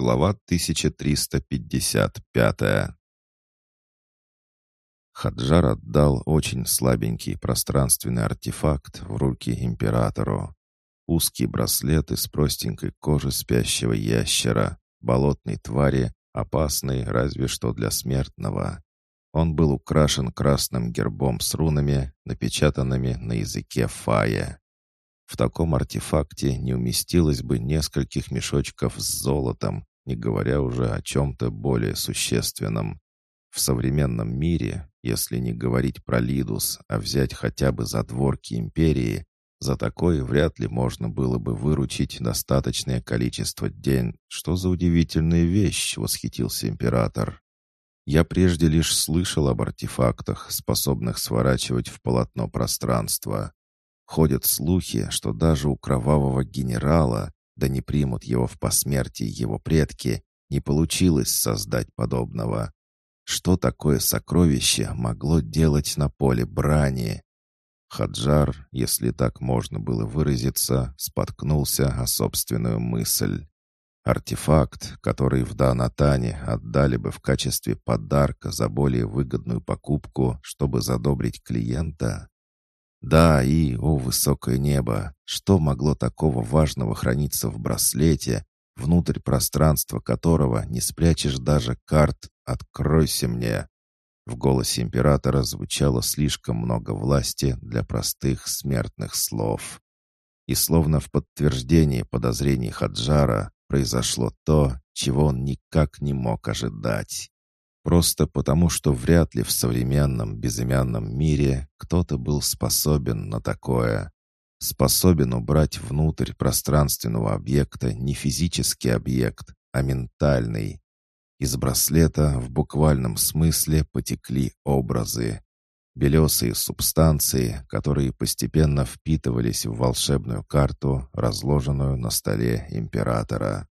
Глава 1355 Хаджар отдал очень слабенький пространственный артефакт в руки императору. Узкий браслет из простенькой кожи спящего ящера, болотной твари, опасный разве что для смертного. Он был украшен красным гербом с рунами, напечатанными на языке фая. В таком артефакте не уместилось бы нескольких мешочков с золотом, не говоря уже о чем-то более существенном. В современном мире, если не говорить про Лидус, а взять хотя бы задворки империи, за такое вряд ли можно было бы выручить достаточное количество день. Что за удивительная вещь, восхитился император. Я прежде лишь слышал об артефактах, способных сворачивать в полотно пространство. Ходят слухи, что даже у кровавого генерала, да не примут его в посмертии его предки, не получилось создать подобного. Что такое сокровище могло делать на поле брани? Хаджар, если так можно было выразиться, споткнулся о собственную мысль. Артефакт, который в Данатане отдали бы в качестве подарка за более выгодную покупку, чтобы задобрить клиента? Да, и, о высокое небо, что могло такого важного храниться в браслете, внутрь пространства которого не спрячешь даже карт «Откройся мне!» В голосе императора звучало слишком много власти для простых смертных слов. И словно в подтверждение подозрений Хаджара произошло то, чего он никак не мог ожидать. Просто потому, что вряд ли в современном безымянном мире кто-то был способен на такое. Способен убрать внутрь пространственного объекта не физический объект, а ментальный. Из браслета в буквальном смысле потекли образы. Белесые субстанции, которые постепенно впитывались в волшебную карту, разложенную на столе императора.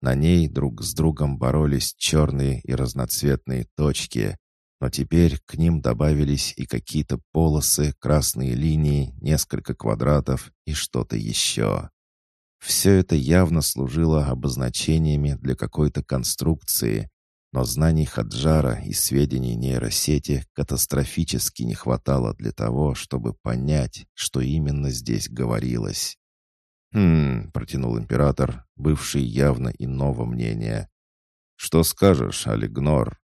На ней друг с другом боролись черные и разноцветные точки, но теперь к ним добавились и какие-то полосы, красные линии, несколько квадратов и что-то еще. Все это явно служило обозначениями для какой-то конструкции, но знаний Хаджара и сведений нейросети катастрофически не хватало для того, чтобы понять, что именно здесь говорилось. «Хм», — протянул император, бывший явно иного мнения. «Что скажешь, Алигнор?»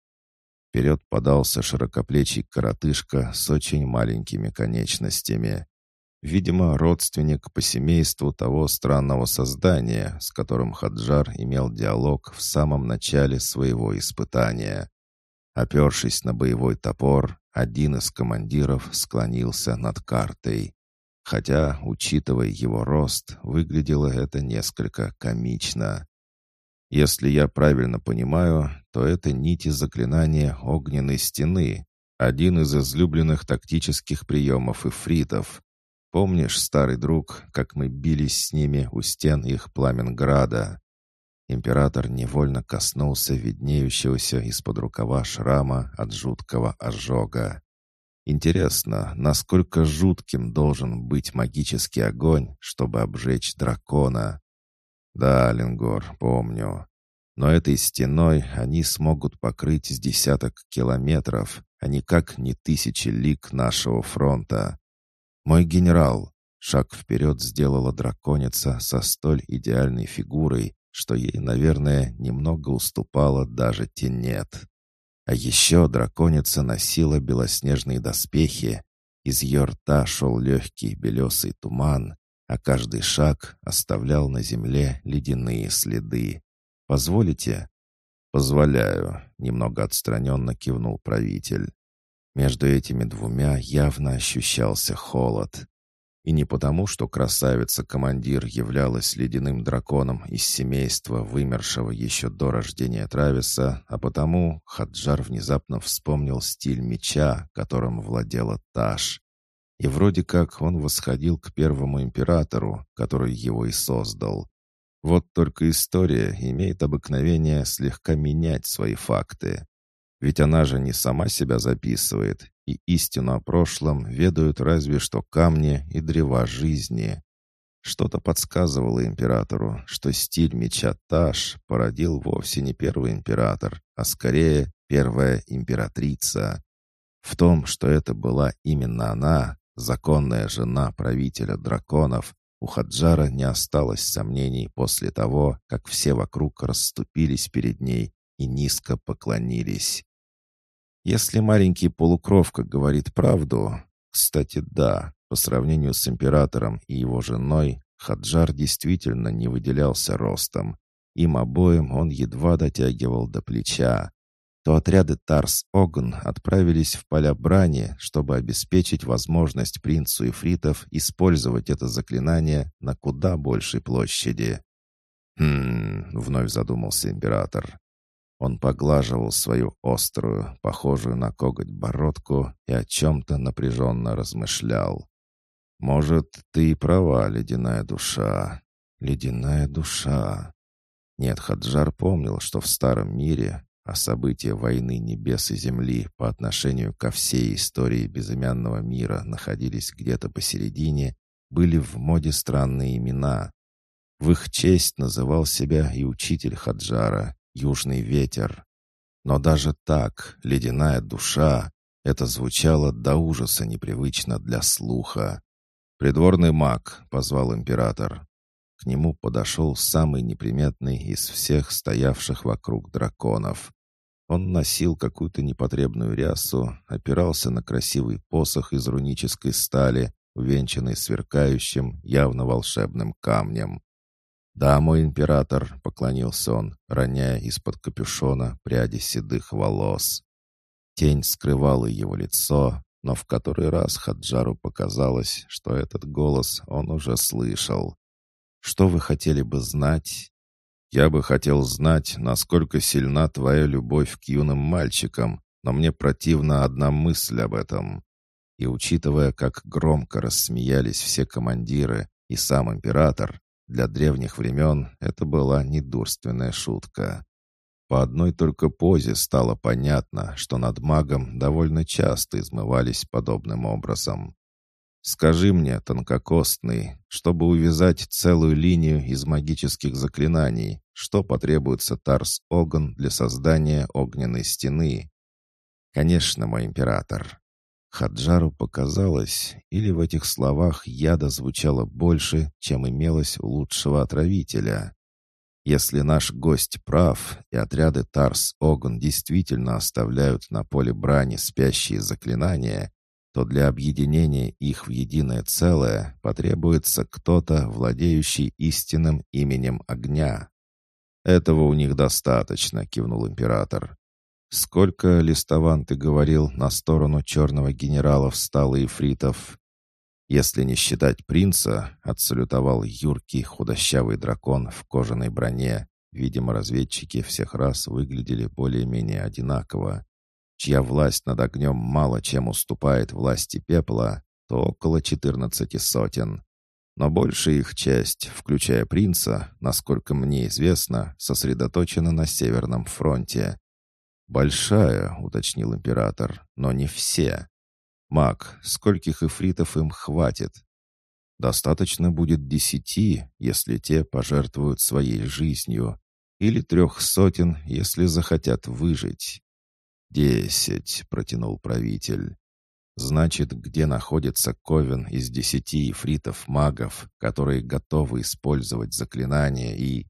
Вперед подался широкоплечий коротышка с очень маленькими конечностями. Видимо, родственник по семейству того странного создания, с которым Хаджар имел диалог в самом начале своего испытания. Опершись на боевой топор, один из командиров склонился над картой. Хотя, учитывая его рост, выглядело это несколько комично. Если я правильно понимаю, то это нити заклинания огненной стены, один из излюбленных тактических приемов эфритов. Помнишь, старый друг, как мы бились с ними у стен их Пламенграда? Император невольно коснулся виднеющегося из-под рукава шрама от жуткого ожога. Интересно, насколько жутким должен быть магический огонь, чтобы обжечь дракона? Да, Ленгор, помню. Но этой стеной они смогут покрыть с десяток километров, а никак не тысячи лик нашего фронта. «Мой генерал!» Шаг вперед сделала драконица со столь идеальной фигурой, что ей, наверное, немного уступала даже тенет. А еще драконица носила белоснежные доспехи, из ее рта шел легкий белесый туман, а каждый шаг оставлял на земле ледяные следы. «Позволите?» «Позволяю», — немного отстраненно кивнул правитель. Между этими двумя явно ощущался холод. И не потому, что красавица-командир являлась ледяным драконом из семейства, вымершего еще до рождения Трависа, а потому Хаджар внезапно вспомнил стиль меча, которым владела Таш. И вроде как он восходил к первому императору, который его и создал. Вот только история имеет обыкновение слегка менять свои факты. Ведь она же не сама себя записывает, и истину о прошлом ведают разве что камни и древа жизни. Что-то подсказывало императору, что стиль меча Таш породил вовсе не первый император, а скорее первая императрица. В том, что это была именно она, законная жена правителя драконов, у Хаджара не осталось сомнений после того, как все вокруг расступились перед ней и низко поклонились. Если маленький полукровка говорит правду, кстати, да, по сравнению с императором и его женой, Хаджар действительно не выделялся ростом. Им обоим он едва дотягивал до плеча. То отряды Тарс-Огн отправились в поля брани, чтобы обеспечить возможность принцу Ифритов использовать это заклинание на куда большей площади. «Хм...» — вновь задумался император. Он поглаживал свою острую, похожую на коготь бородку и о чем-то напряженно размышлял. «Может, ты и права, ледяная душа. Ледяная душа». Нет, Хаджар помнил, что в Старом мире, а события войны небес и земли по отношению ко всей истории безымянного мира находились где-то посередине, были в моде странные имена. В их честь называл себя и учитель Хаджара, южный ветер. Но даже так, ледяная душа, это звучало до ужаса непривычно для слуха. «Придворный маг», — позвал император. К нему подошел самый неприметный из всех стоявших вокруг драконов. Он носил какую-то непотребную рясу, опирался на красивый посох из рунической стали, увенчанный сверкающим, явно волшебным камнем. «Да, мой император», — поклонился он, роняя из-под капюшона пряди седых волос. Тень скрывала его лицо, но в который раз Хаджару показалось, что этот голос он уже слышал. «Что вы хотели бы знать?» «Я бы хотел знать, насколько сильна твоя любовь к юным мальчикам, но мне противна одна мысль об этом». И учитывая, как громко рассмеялись все командиры и сам император, для древних времен это была недурственная шутка. По одной только позе стало понятно, что над магом довольно часто измывались подобным образом. «Скажи мне, тонкокостный, чтобы увязать целую линию из магических заклинаний, что потребуется Тарс-Огн для создания огненной стены?» «Конечно, мой император. Хаджару показалось, или в этих словах яда звучало больше, чем имелось у лучшего отравителя. Если наш гость прав, и отряды Тарс-Огн действительно оставляют на поле брани спящие заклинания, то для объединения их в единое целое потребуется кто-то, владеющий истинным именем огня. «Этого у них достаточно», — кивнул император. «Сколько, Листован, ты говорил, на сторону черного генерала встало ифритов?» «Если не считать принца», — отсалютовал юркий худощавый дракон в кожаной броне. Видимо, разведчики всех раз выглядели более-менее одинаково. Чья власть над огнем мало чем уступает власти пепла, то около четырнадцати сотен. Но большая их часть, включая принца, насколько мне известно, сосредоточена на Северном фронте. «Большая», — уточнил император, — «но не все. Маг, скольких эфритов им хватит? Достаточно будет десяти, если те пожертвуют своей жизнью, или трех сотен, если захотят выжить». «Десять», — протянул правитель. «Значит, где находится Ковен из десяти эфритов-магов, которые готовы использовать заклинания и...»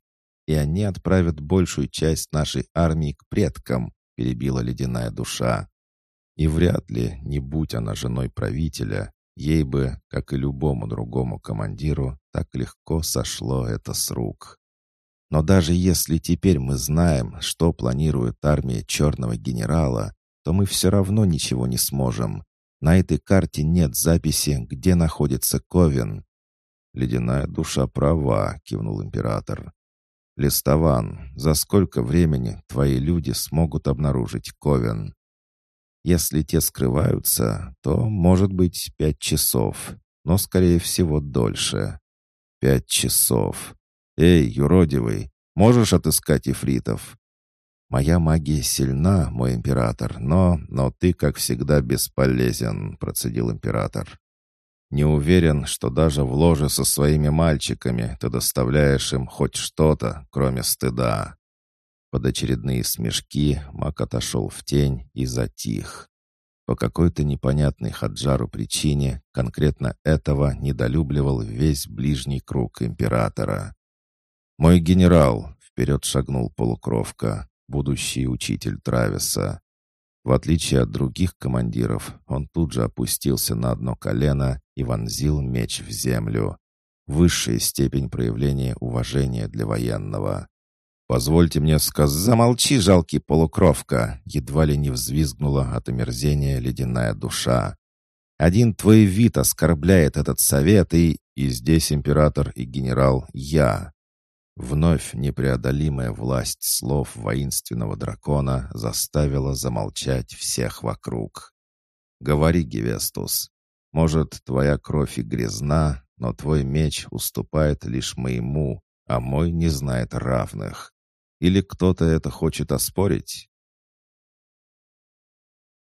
и они отправят большую часть нашей армии к предкам, — перебила ледяная душа. И вряд ли, не будь она женой правителя, ей бы, как и любому другому командиру, так легко сошло это с рук. Но даже если теперь мы знаем, что планирует армия черного генерала, то мы все равно ничего не сможем. На этой карте нет записи, где находится Ковен. «Ледяная душа права», — кивнул император. «Листован, за сколько времени твои люди смогут обнаружить Ковен?» «Если те скрываются, то, может быть, пять часов, но, скорее всего, дольше». «Пять часов. Эй, юродивый, можешь отыскать ифритов?» «Моя магия сильна, мой император, но... но ты, как всегда, бесполезен», — процедил император. Не уверен, что даже в ложе со своими мальчиками ты доставляешь им хоть что-то, кроме стыда». Под очередные смешки Мак отошел в тень и затих. По какой-то непонятной Хаджару причине конкретно этого недолюбливал весь ближний круг императора. «Мой генерал!» — вперед шагнул полукровка, будущий учитель Трависа. В отличие от других командиров, он тут же опустился на одно колено и вонзил меч в землю. Высшая степень проявления уважения для военного. «Позвольте мне сказать...» «Замолчи, жалкий полукровка!» Едва ли не взвизгнула от омерзения ледяная душа. «Один твой вид оскорбляет этот совет, и... И здесь император и генерал я. Вновь непреодолимая власть слов воинственного дракона заставила замолчать всех вокруг. «Говори, Гевестус, может, твоя кровь и грязна, но твой меч уступает лишь моему, а мой не знает равных. Или кто-то это хочет оспорить?»